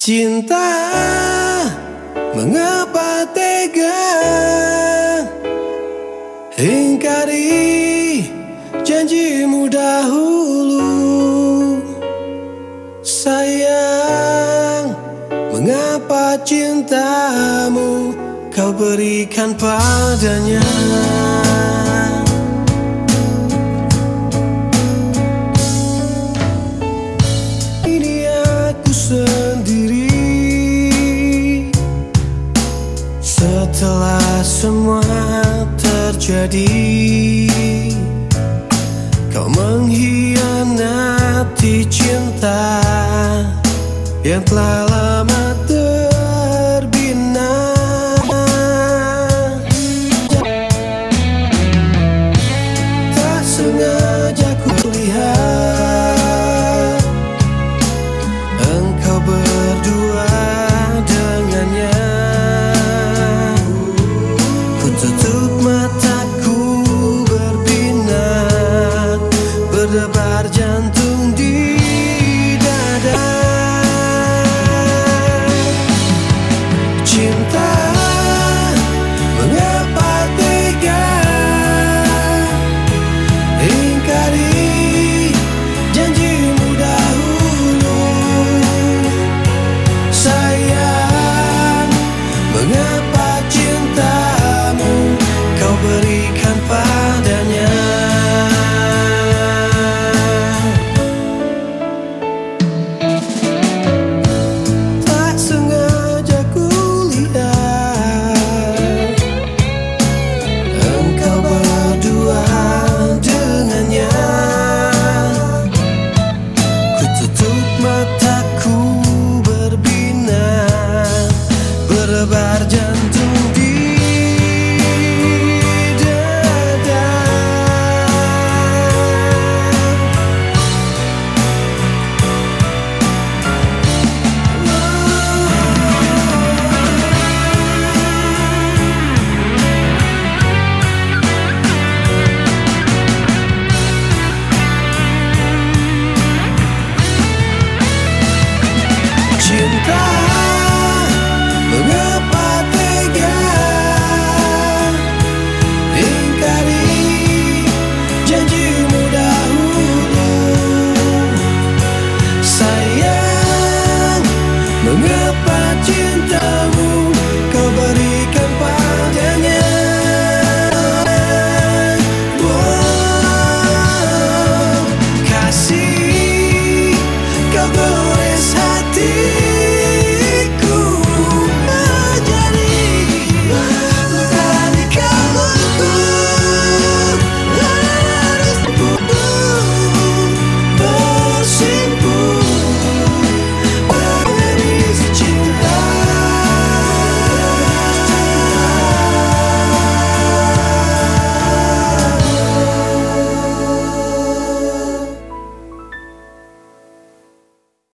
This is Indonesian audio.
Cinta Mengapa tega? Ingkari janjimu dahulu. Sayang Mengapa cintamu Kau berikan padanya terjadi. Kau mengkhianati cinta Yang telah jantung di dada Cinta Mengapa